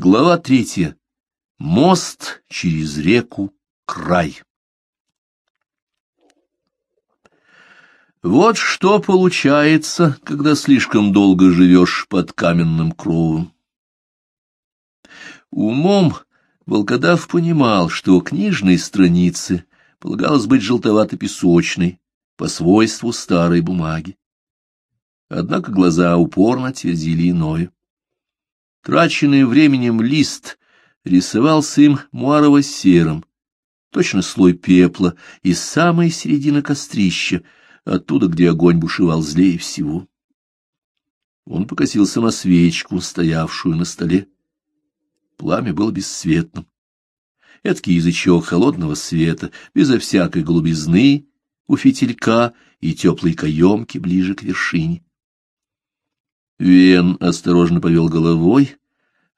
Глава третья. Мост через реку Край. Вот что получается, когда слишком долго живешь под каменным кровом. Умом волкодав понимал, что книжные страницы полагалось быть желтовато-песочной, по свойству старой бумаги. Однако глаза упорно твердили иное. Траченный временем лист рисовался им муарово-серым, точно слой пепла из самой середины кострища, оттуда, где огонь бушевал злее всего. Он покосился на свечку, стоявшую на столе. Пламя было бесцветным. Эдакий язычок холодного света, безо всякой голубизны, у фитилька и теплой каемки ближе к вершине. Вен осторожно повел головой,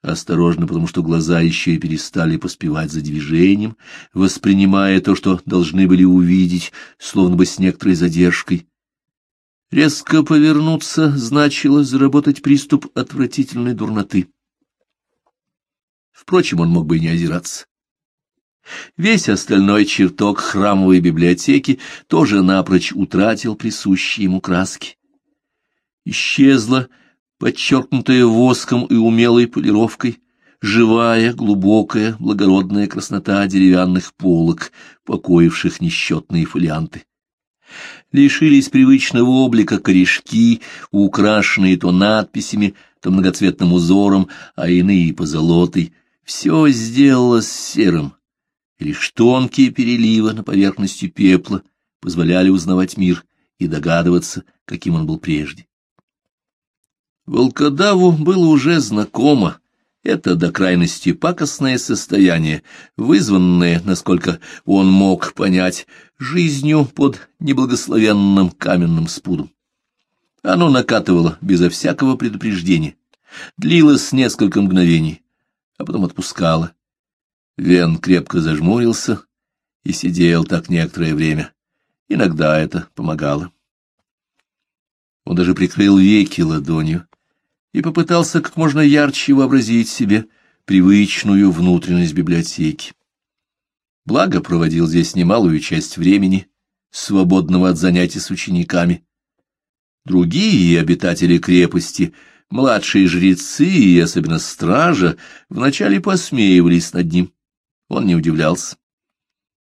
осторожно, потому что глаза еще и перестали поспевать за движением, воспринимая то, что должны были увидеть, словно бы с некоторой задержкой. Резко повернуться значило заработать приступ отвратительной дурноты. Впрочем, он мог бы и не озираться. Весь остальной чертог храмовой библиотеки тоже напрочь утратил присущие ему краски. Исчезла подчеркнутая воском и умелой полировкой, живая, глубокая, благородная краснота деревянных полок, покоивших несчетные фолианты. Лишились привычного облика корешки, украшенные то надписями, то многоцветным узором, а иные позолотой. Все сделалось серым. Лишь тонкие переливы на поверхности пепла позволяли узнавать мир и догадываться, каким он был прежде. Волкодаву было уже знакомо это до крайности пакостное состояние, вызванное, насколько он мог понять, жизнью под неблагословенным каменным спудом. Оно накатывало безо всякого предупреждения, длилось несколько мгновений, а потом отпускало. Вен крепко зажмурился и сидел так некоторое время. Иногда это помогало. Он даже прикрыл веки ладонью, и попытался как можно ярче вообразить себе привычную внутренность библиотеки. Благо проводил здесь немалую часть времени, свободного от занятий с учениками. Другие обитатели крепости, младшие жрецы и особенно стража, вначале посмеивались над ним. Он не удивлялся.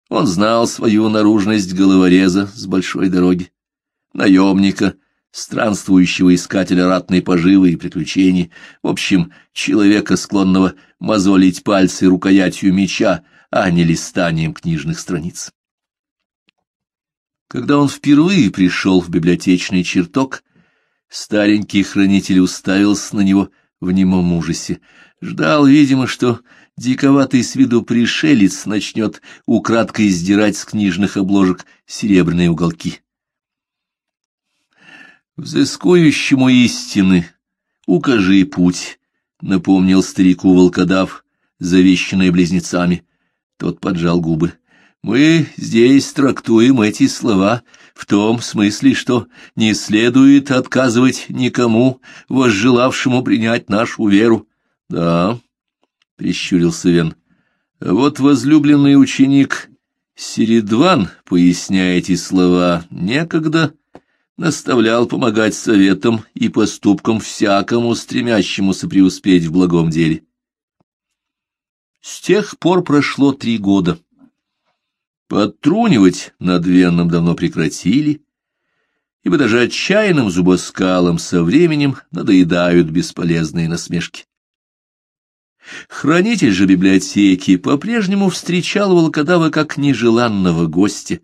Он знал свою наружность головореза с большой дороги, наемника — странствующего искателя ратной поживы и приключений, в общем, человека, склонного мозолить пальцы рукоятью меча, а не листанием книжных страниц. Когда он впервые пришел в библиотечный чертог, старенький хранитель уставился на него в немом ужасе, ждал, видимо, что диковатый с виду пришелец начнет украдкой сдирать с книжных обложек серебряные уголки. Взыскующему истины, укажи путь, — напомнил старику волкодав, завещанный близнецами. Тот поджал губы. Мы здесь трактуем эти слова в том смысле, что не следует отказывать никому, возжелавшему принять нашу веру. — Да, — прищурился Вен. — Вот возлюбленный ученик Середван, поясняя эти слова, некогда наставлял помогать советам и поступкам всякому, стремящемуся преуспеть в благом деле. С тех пор прошло три года. Подтрунивать над Венном давно прекратили, ибо даже отчаянным зубоскалам со временем надоедают бесполезные насмешки. Хранитель же библиотеки по-прежнему встречал волкодава как нежеланного гостя,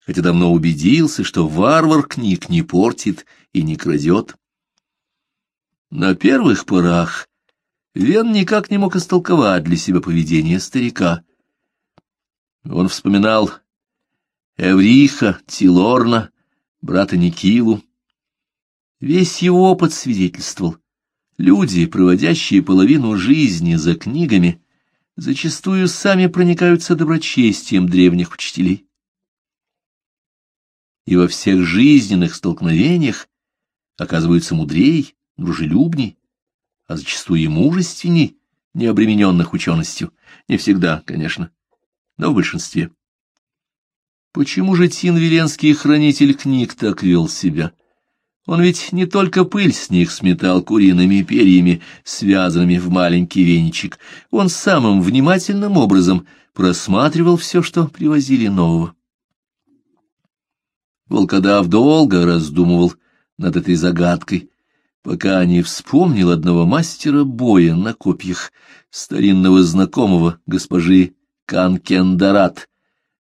хотя давно убедился, что варвар книг не портит и не крадет. На первых порах Вен никак не мог истолковать для себя поведение старика. Он вспоминал Эвриха, Тилорна, брата Никилу. Весь его опыт свидетельствовал. Люди, проводящие половину жизни за книгами, зачастую сами проникаются доброчестием древних учителей и во всех жизненных столкновениях оказываются мудрей, дружелюбней, а зачастую и мужественней, не обремененных ученостью. Не всегда, конечно, но в большинстве. Почему же Тин Веленский хранитель книг так вел себя? Он ведь не только пыль с них сметал куриными перьями, связанными в маленький веничек. Он самым внимательным образом просматривал все, что привозили нового. Волкодав долго раздумывал над этой загадкой, пока не вспомнил одного мастера боя на копьях, старинного знакомого госпожи Канкендарат,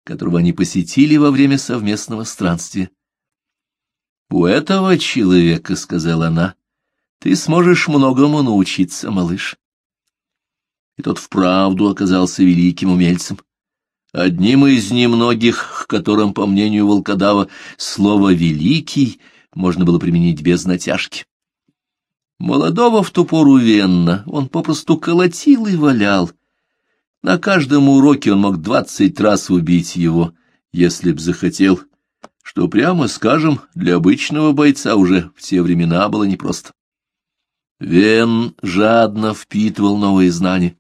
которого они посетили во время совместного странствия. «У этого человека, — сказала она, — ты сможешь многому научиться, малыш». И тот вправду оказался великим умельцем. Одним из немногих, к которым, по мнению волкодава, слово «великий» можно было применить без натяжки. Молодого в ту пору Венна он попросту колотил и валял. На каждом уроке он мог двадцать раз убить его, если б захотел, что, прямо скажем, для обычного бойца уже в те времена было непросто. Вен жадно впитывал новые знания,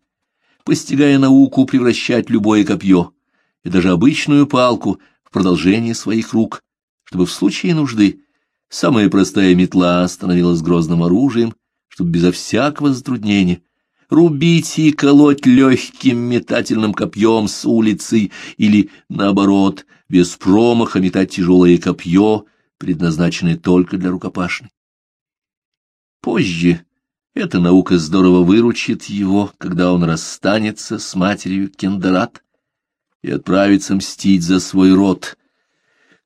постигая науку превращать любое копье и даже обычную палку в продолжение своих рук, чтобы в случае нужды Самая простая метла становилась грозным оружием, чтобы безо всякого затруднения рубить и колоть легким метательным копьем с улицы или, наоборот, без промаха метать тяжелое копье, предназначенное только для рукопашной. Позже эта наука здорово выручит его, когда он расстанется с матерью Кендерат и отправится мстить за свой род,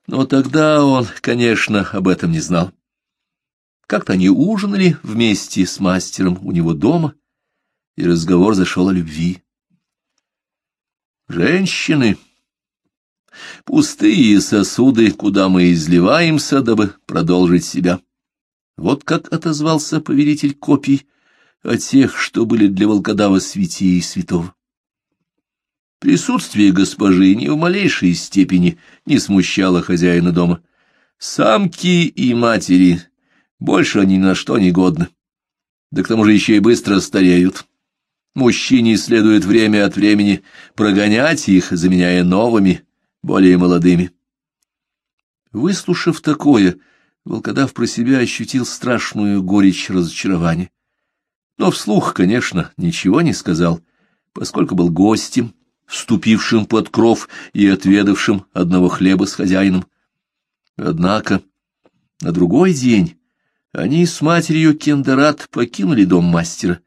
но тогда он, конечно, об этом не знал. Как-то они ужинали вместе с мастером у него дома, и разговор зашел о любви. Женщины — пустые сосуды, куда мы изливаемся, дабы продолжить себя. Вот как отозвался повелитель копий о тех, что были для волкодава святее и святого. Присутствие госпожи ни в малейшей степени не смущало хозяина дома. Самки и матери, больше они ни на что не годны. Да к тому же еще и быстро стареют. Мужчине следует время от времени прогонять их, заменяя новыми, более молодыми. Выслушав такое, волкодав про себя ощутил страшную горечь разочарования. Но вслух, конечно, ничего не сказал, поскольку был гостем, вступившим под кров и отведавшим одного хлеба с хозяином. Однако на другой день они с матерью Кендерат покинули дом мастера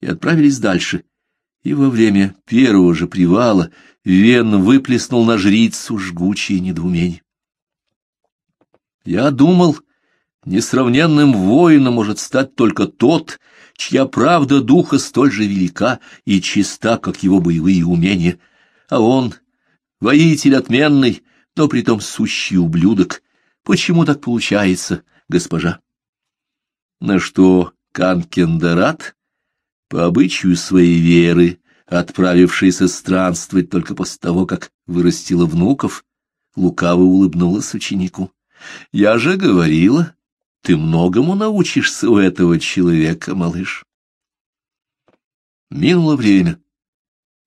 и отправились дальше, и во время первого же привала Вен выплеснул на жрицу жгучее недоумение. Я думал, несравненным воином может стать только тот, чья правда духа столь же велика и чиста, как его боевые умения, а он, воитель отменный, но притом сущий ублюдок. Почему так получается, госпожа? На что Канкендерат, по обычаю своей веры, отправившийся странствовать только после того, как вырастила внуков, лукаво улыбнулась ученику. «Я же говорила, ты многому научишься у этого человека, малыш. Минуло время.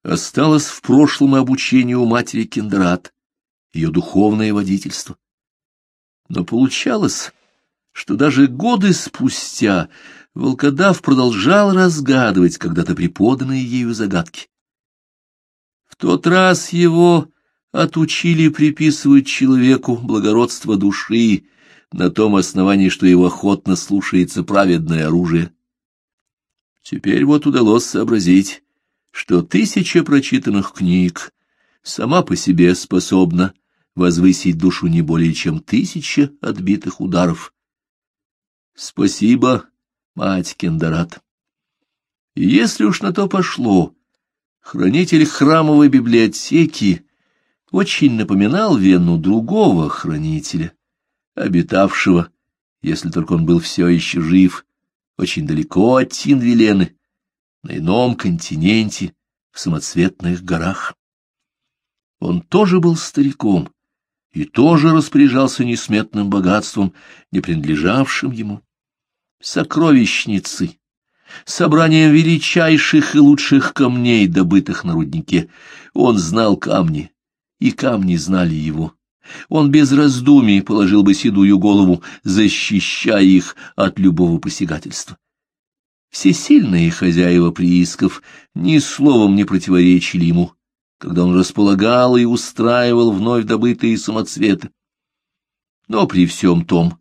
Осталось в прошлом обучение у матери Кендрат, ее духовное водительство. Но получалось, что даже годы спустя волкодав продолжал разгадывать когда-то преподанные ею загадки. В тот раз его отучили приписывать человеку благородство души, на том основании, что его охотно слушается праведное оружие. Теперь вот удалось сообразить, что тысяча прочитанных книг сама по себе способна возвысить душу не более чем тысяча отбитых ударов. Спасибо, мать Кендарат. Если уж на то пошло, хранитель храмовой библиотеки очень напоминал Вену другого хранителя, обитавшего, если только он был все еще жив, очень далеко от Тинвилены, на ином континенте, в самоцветных горах. Он тоже был стариком и тоже распоряжался несметным богатством, не принадлежавшим ему. Сокровищницы, собранием величайших и лучших камней, добытых на руднике. Он знал камни, и камни знали его. Он без раздумий положил бы седую голову, защищая их от любого посягательства. Всесильные хозяева приисков ни словом не противоречили ему, когда он располагал и устраивал вновь добытые самоцветы. Но при всем том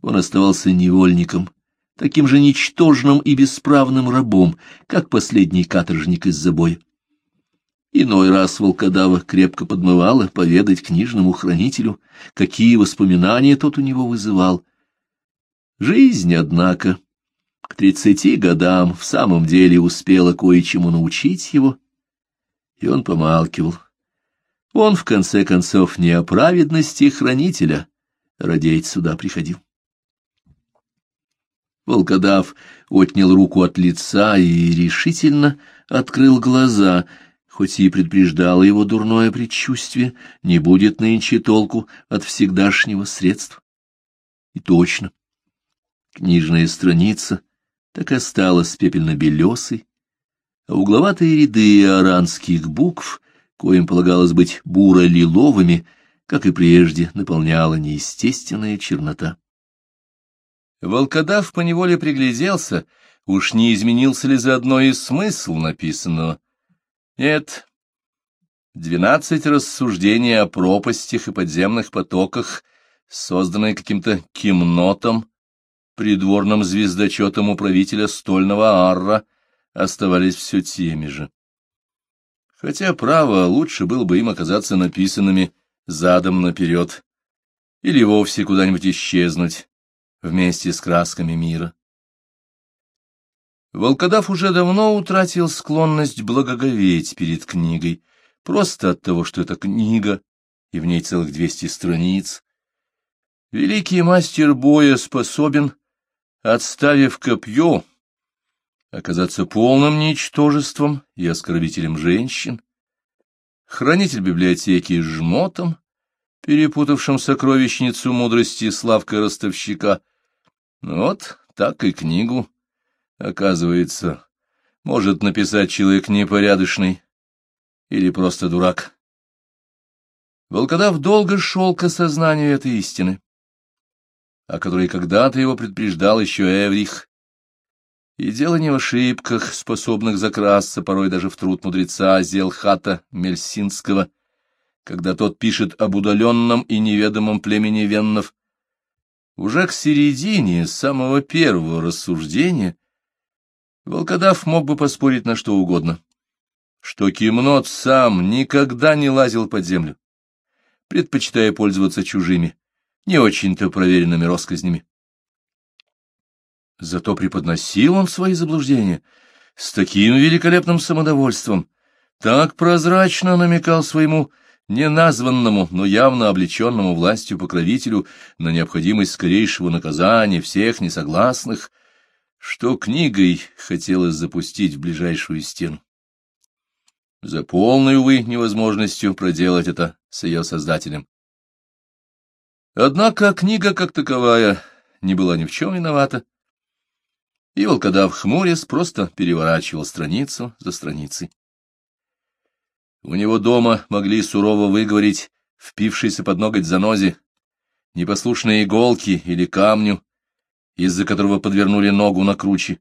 он оставался невольником, таким же ничтожным и бесправным рабом, как последний каторжник из забоя. Иной раз волкодава крепко подмывала поведать книжному хранителю, какие воспоминания тот у него вызывал. Жизнь, однако, к тридцати годам в самом деле успела кое-чему научить его, и он помалкивал. Он, в конце концов, не о праведности хранителя родить сюда приходил. Волкодав отнял руку от лица и решительно открыл глаза — хоть и предупреждало его дурное предчувствие, не будет нынче толку от всегдашнего средства. И точно. Книжная страница так осталась пепельно-белесой, а угловатые ряды аранских букв, коим полагалось быть буро-лиловыми, как и прежде, наполняла неестественная чернота. Волкодав поневоле пригляделся, уж не изменился ли заодно и смысл написанного, нет. Двенадцать рассуждений о пропастях и подземных потоках, созданные каким-то кимнотом, придворным звездочетом управителя стольного арра, оставались все теми же. Хотя, право, лучше было бы им оказаться написанными задом наперед, или вовсе куда-нибудь исчезнуть вместе с красками мира. Волкодав уже давно утратил склонность благоговеть перед книгой, просто от того, что это книга, и в ней целых двести страниц. Великий мастер боя способен, отставив копье, оказаться полным ничтожеством и оскорбителем женщин, хранитель библиотеки жмотом, перепутавшим сокровищницу мудрости Славка Ростовщика. Вот так и книгу Оказывается, может написать человек непорядочный или просто дурак. Волкодав долго шел к осознанию этой истины, о которой когда-то его предупреждал еще Эврих. И дело не в ошибках, способных закрасться порой даже в труд мудреца Зелхата Мельсинского, когда тот пишет об удаленном и неведомом племени веннов. Уже к середине самого первого рассуждения — Волкодав мог бы поспорить на что угодно, что Кимнот сам никогда не лазил под землю, предпочитая пользоваться чужими, не очень-то проверенными россказнями. Зато преподносил он свои заблуждения с таким великолепным самодовольством, так прозрачно намекал своему неназванному, но явно облеченному властью покровителю на необходимость скорейшего наказания всех несогласных, что книгой хотелось запустить в ближайшую стену. За полной, увы, невозможностью проделать это с ее создателем. Однако книга, как таковая, не была ни в чем виновата, и волкодав хмурясь просто переворачивал страницу за страницей. У него дома могли сурово выговорить впившиеся под ноготь занозе, непослушные иголки или камню, из-за которого подвернули ногу на круче,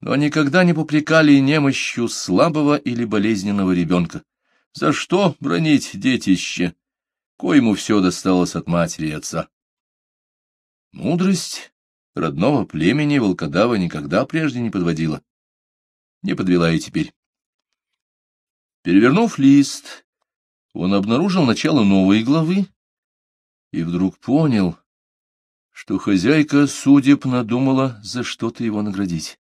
но никогда не попрекали немощью слабого или болезненного ребенка. За что бронить детище, коему все досталось от матери и отца? Мудрость родного племени волкодава никогда прежде не подводила. Не подвела и теперь. Перевернув лист, он обнаружил начало новой главы и вдруг понял, что хозяйка судеб надумала за что-то его наградить.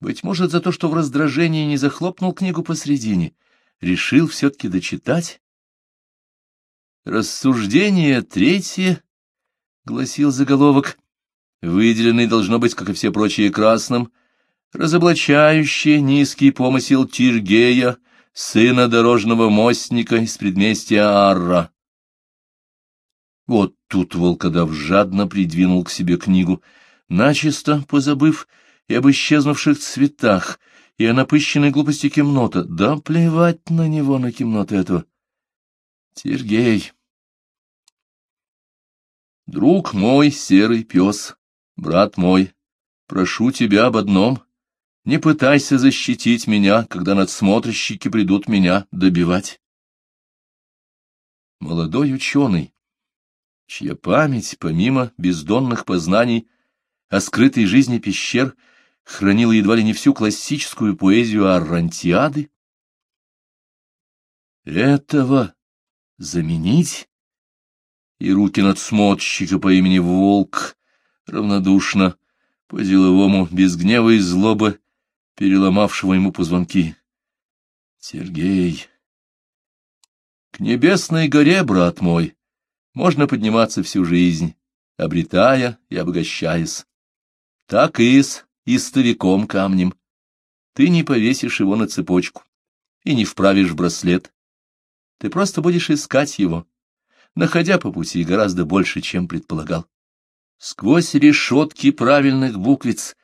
Быть может, за то, что в раздражении не захлопнул книгу посредине, решил все-таки дочитать. «Рассуждение третье», — гласил заголовок, выделенный должно быть, как и все прочие, красным, разоблачающий низкий помысел Тиргея, сына дорожного мостника из предместья Арра. Вот тут волкодав жадно придвинул к себе книгу, начисто позабыв и об исчезнувших цветах, и о напыщенной глупости Кемнота. Да плевать на него, на Кемнота этого. Сергей. Друг мой, серый пес, брат мой, прошу тебя об одном. Не пытайся защитить меня, когда надсмотрщики придут меня добивать. Молодой ученый, чья память, помимо бездонных познаний о скрытой жизни пещер, хранила едва ли не всю классическую поэзию Аррантиады? Этого заменить? И руки надсмотрщика по имени Волк равнодушно, по-деловому, без гнева и злобы, переломавшего ему позвонки. Сергей... К небесной горе, брат мой, можно подниматься всю жизнь, обретая и обогащаясь. Так и с истовиком камнем. Ты не повесишь его на цепочку и не вправишь браслет. Ты просто будешь искать его, находя по пути гораздо больше, чем предполагал. Сквозь решетки правильных буквиц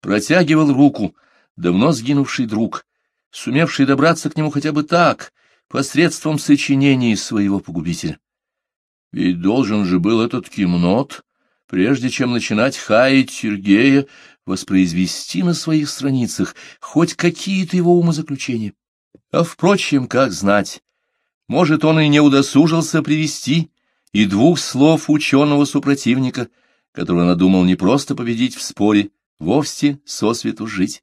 протягивал руку давно сгинувший друг, сумевший добраться к нему хотя бы так, посредством сочинений своего погубителя. Ведь должен же был этот кимнот, прежде чем начинать хаять Сергея, воспроизвести на своих страницах хоть какие-то его умозаключения. А, впрочем, как знать, может, он и не удосужился привести и двух слов ученого-супротивника, которого надумал не просто победить в споре, вовсе сосвету жить.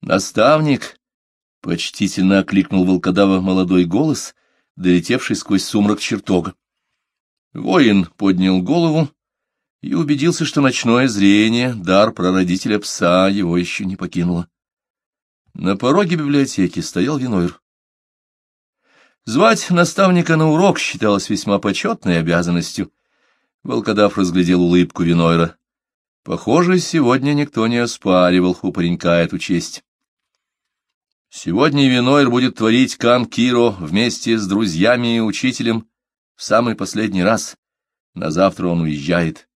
Наставник, — почтительно окликнул волкодава молодой голос, долетевший сквозь сумрак чертога. Воин поднял голову и убедился, что ночное зрение, дар прародителя пса, его еще не покинуло. На пороге библиотеки стоял Винойр. Звать наставника на урок считалось весьма почетной обязанностью. Волкодав разглядел улыбку Винойра. Похоже, сегодня никто не оспаривал у паренька эту честь. Сегодня Винойр будет творить Кан Киро вместе с друзьями и учителем в самый последний раз. На завтра он уезжает.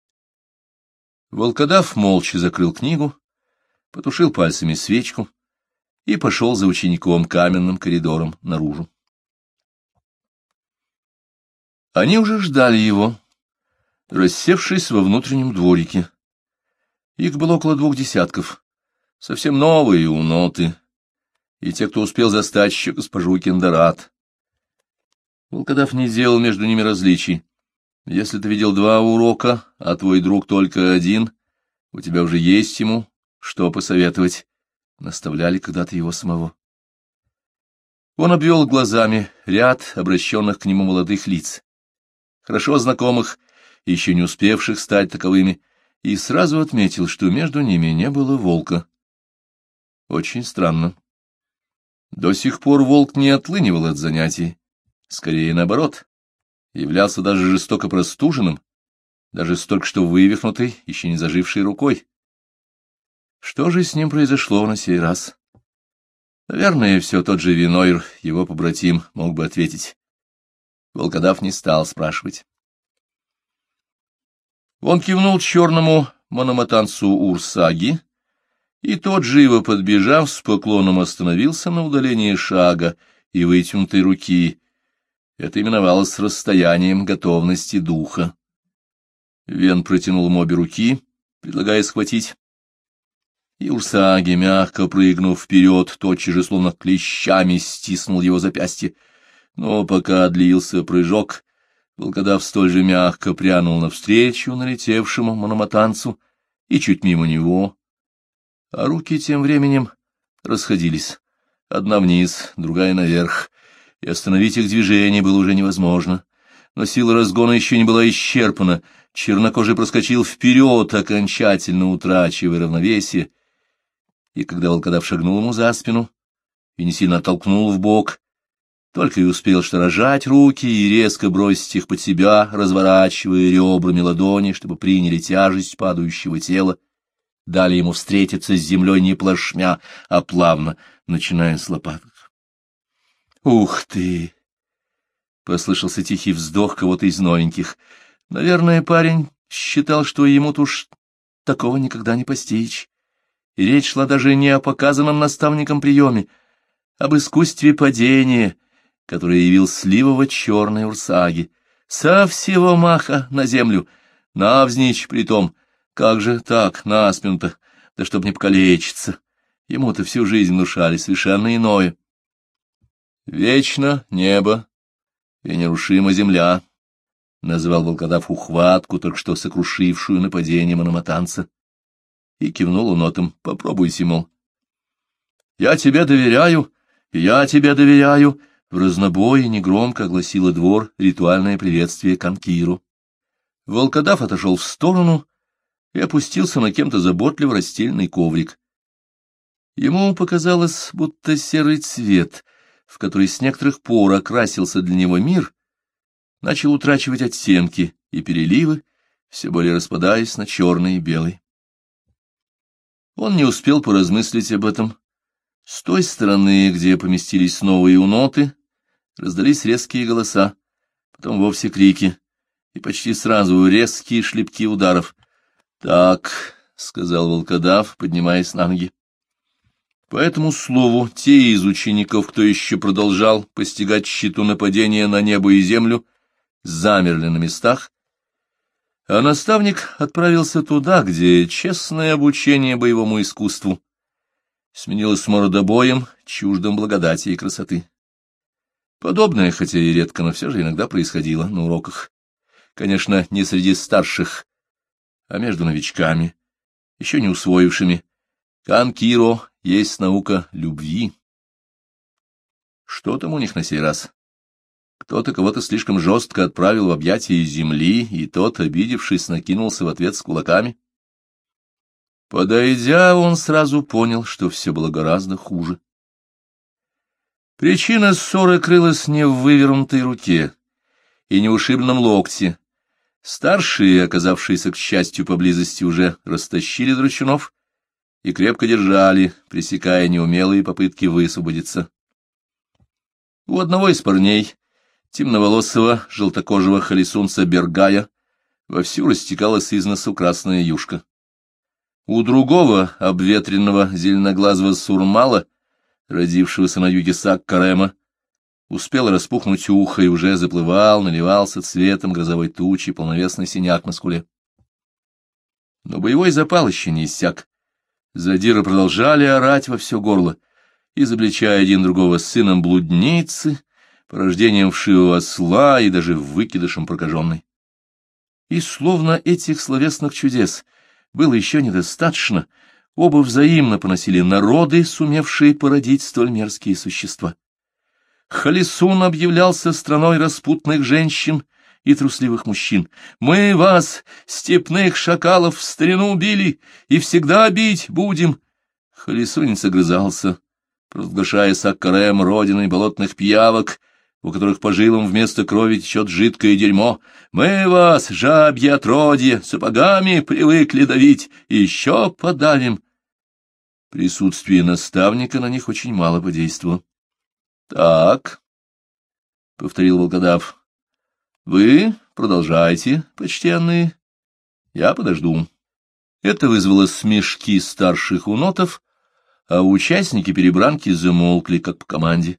Волкодав молча закрыл книгу, потушил пальцами свечку и пошел за учеником каменным коридором наружу. Они уже ждали его, рассевшись во внутреннем дворике. Их было около двух десятков, совсем новые уноты, и те, кто успел застать еще госпожу Кендарат. Волкодав не делал между ними различий. Если ты видел два урока, а твой друг только один, у тебя уже есть ему что посоветовать, — наставляли когда-то его самого. Он обвел глазами ряд обращенных к нему молодых лиц, хорошо знакомых, еще не успевших стать таковыми, и сразу отметил, что между ними не было волка. Очень странно. До сих пор волк не отлынивал от занятий, скорее наоборот, являлся даже жестоко простуженным, даже столько что вывихнутой, еще не зажившей рукой. Что же с ним произошло на сей раз? Наверное, все тот же Винойр, его побратим, мог бы ответить. Волкодав не стал спрашивать. Он кивнул черному мономатанцу Урсаги, и тот, живо подбежав, с поклоном остановился на удалении шага и вытянутой руки. Это именовалось расстоянием готовности духа. Вен протянул ему обе руки, предлагая схватить. И Урсаги, мягко прыгнув вперед, тотчас же словно клещами стиснул его запястье. Но пока длился прыжок, волкодав столь же мягко прянул навстречу налетевшему мономатанцу и чуть мимо него а руки тем временем расходились. Одна вниз, другая наверх, и остановить их движение было уже невозможно. Но сила разгона еще не была исчерпана, чернокожий проскочил вперед, окончательно утрачивая равновесие, и когда волкодав шагнул ему за спину и не сильно оттолкнул в бок, только и успел что рожать руки и резко бросить их под себя, разворачивая ребрами ладони, чтобы приняли тяжесть падающего тела, дали ему встретиться с землей не плашмя, а плавно, начиная с лопаток. «Ух ты!» — послышался тихий вздох кого-то из новеньких. Наверное, парень считал, что ему-то уж такого никогда не постичь. И речь шла даже не о показанном наставником приеме, об искусстве падения, которое явил сливово черной урсаги, со всего маха на землю, навзничь притом, как же так, наспину-то, да чтоб не покалечиться. Ему-то всю жизнь внушали совершенно иное. Вечно небо и нерушима земля, — назвал волкодав ухватку, только что сокрушившую нападение мономатанца. И кивнул унотом. Попробуйте, мол. — Я тебе доверяю, я тебе доверяю, — в разнобое негромко огласило двор ритуальное приветствие Канкиру. Волкодав отошел в сторону и опустился на кем-то заботливо расстеленный коврик. Ему показалось, будто серый цвет, в который с некоторых пор окрасился для него мир, начал утрачивать оттенки и переливы, все более распадаясь на черный и белый. Он не успел поразмыслить об этом. С той стороны, где поместились новые уноты, раздались резкие голоса, потом вовсе крики, и почти сразу резкие шлепки ударов. «Так», — сказал волкодав, поднимаясь на ноги. По этому слову, те из учеников, кто еще продолжал постигать щиту нападения на небо и землю, замерли на местах, а наставник отправился туда, где честное обучение боевому искусству сменилось мордобоем, чуждым благодати и красоты. Подобное, хотя и редко, но все же иногда происходило на уроках. Конечно, не среди старших, а между новичками, еще не усвоившими. Канкиро есть наука любви. Что там у них на сей раз? Кто-то кого-то слишком жестко отправил в объятия земли, и тот, обидевшись, накинулся в ответ с кулаками. Подойдя, он сразу понял, что все было гораздо хуже. Причина ссоры крылась не в вывернутой руке и не в ушибленном локте. Старшие, оказавшиеся, к счастью, поблизости, уже растащили драчунов и крепко держали, пресекая неумелые попытки высвободиться. У одного из парней темноволосого, желтокожего холесунца Бергая, вовсю растекалась из носу красная юшка. У другого, обветренного зеленоглазого сурмала, родившегося на юге Сак-Карема, успел распухнуть ухо и уже заплывал, наливался цветом грозовой тучи полновесный синяк на скуле. Но боевой запал еще не иссяк. Задиры продолжали орать во все горло, изобличая один другого сыном блудницы, порождением вшивого осла и даже выкидышем прокаженной. И словно этих словесных чудес было еще недостаточно, оба взаимно поносили народы, сумевшие породить столь мерзкие существа. Халисун объявлялся страной распутных женщин и трусливых мужчин. «Мы вас, степных шакалов, в старину убили и всегда бить будем!» Халисунец огрызался, провозглашая Саккарем родиной болотных пиявок — у которых по жилам вместо крови течет жидкое дерьмо. Мы вас, жабье отродье, сапогами привыкли давить, еще подавим. Присутствие наставника на них очень мало подействовало. — Так, — повторил волкодав, — вы продолжайте, почтенные. Я подожду. Это вызвало смешки старших унотов, а участники перебранки замолкли, как по команде.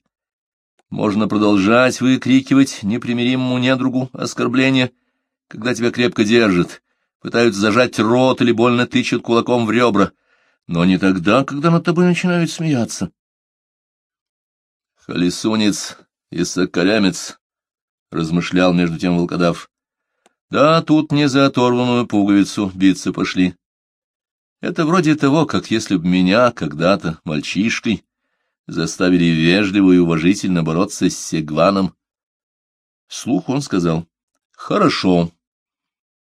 Можно продолжать выкрикивать непримиримому недругу оскорбления, когда тебя крепко держат, пытаются зажать рот или больно тычут кулаком в ребра, но не тогда, когда над тобой начинают смеяться. Холесунец и соколямец, — размышлял между тем волкодав. Да, тут не за оторванную пуговицу биться пошли. Это вроде того, как если б меня когда-то мальчишкой заставили вежливо и уважительно бороться с Сегваном. Вслух он сказал, — Хорошо.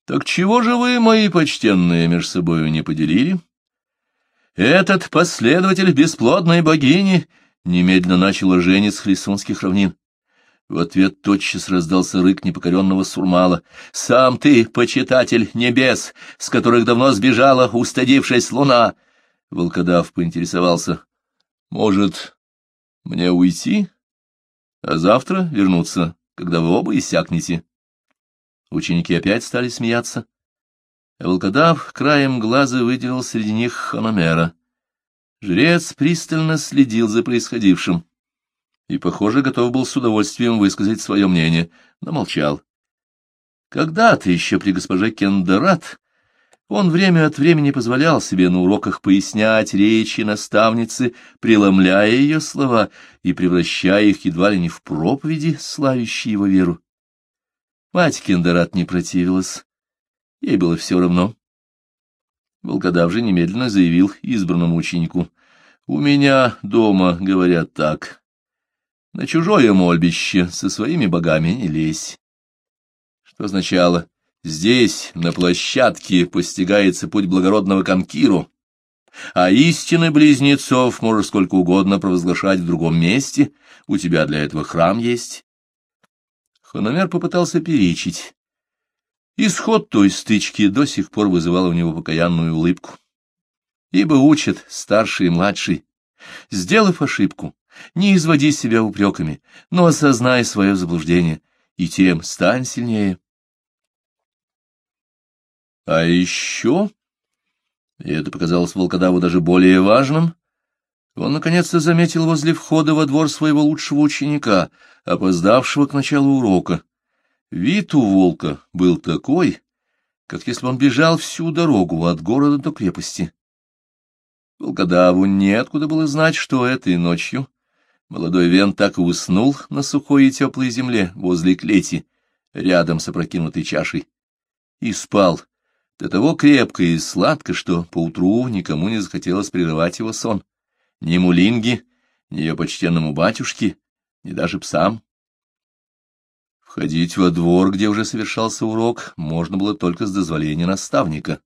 Так чего же вы, мои почтенные, между собою не поделили? Этот последователь бесплодной богини немедленно начал рожение с хрисонских равнин. В ответ тотчас раздался рык непокоренного сурмала. «Сам ты, почитатель небес, с которых давно сбежала, устыдившись луна!» Волкодав поинтересовался. Может, мне уйти, а завтра вернуться, когда вы оба иссякнете? Ученики опять стали смеяться. а волкодав краем глаза выделил среди них хономера. Жрец пристально следил за происходившим и, похоже, готов был с удовольствием высказать свое мнение, но молчал. Когда-то еще при госпоже Кендерат он время от времени позволял себе на уроках пояснять речи наставницы, преломляя ее слова и превращая их едва ли не в проповеди, славящие его веру. Мать Кендерат не противилась, ей было все равно. Волкодав же немедленно заявил избранному ученику, «У меня дома говорят так, на чужое мольбище со своими богами не лезь». Что означало Здесь, на площадке, постигается путь благородного конкиру, а истины близнецов можешь сколько угодно провозглашать в другом месте, у тебя для этого храм есть. Хономер попытался перечить. Исход той стычки до сих пор вызывал у него покаянную улыбку. Ибо учат старший и младший, сделав ошибку, не изводи себя упреками, но осознай свое заблуждение, и тем стань сильнее. А еще, и это показалось волкодаву даже более важным, он наконец-то заметил возле входа во двор своего лучшего ученика, опоздавшего к началу урока. Вид у волка был такой, как если бы он бежал всю дорогу от города до крепости. Волкодаву неоткуда было знать, что этой ночью молодой Вен так и уснул на сухой и теплой земле возле клети, рядом с опрокинутой чашей, и спал, до того крепко и сладко, что поутру никому не захотелось прерывать его сон. Ни Мулинге, ни ее почтенному батюшке, ни даже псам. Входить во двор, где уже совершался урок, можно было только с дозволения наставника.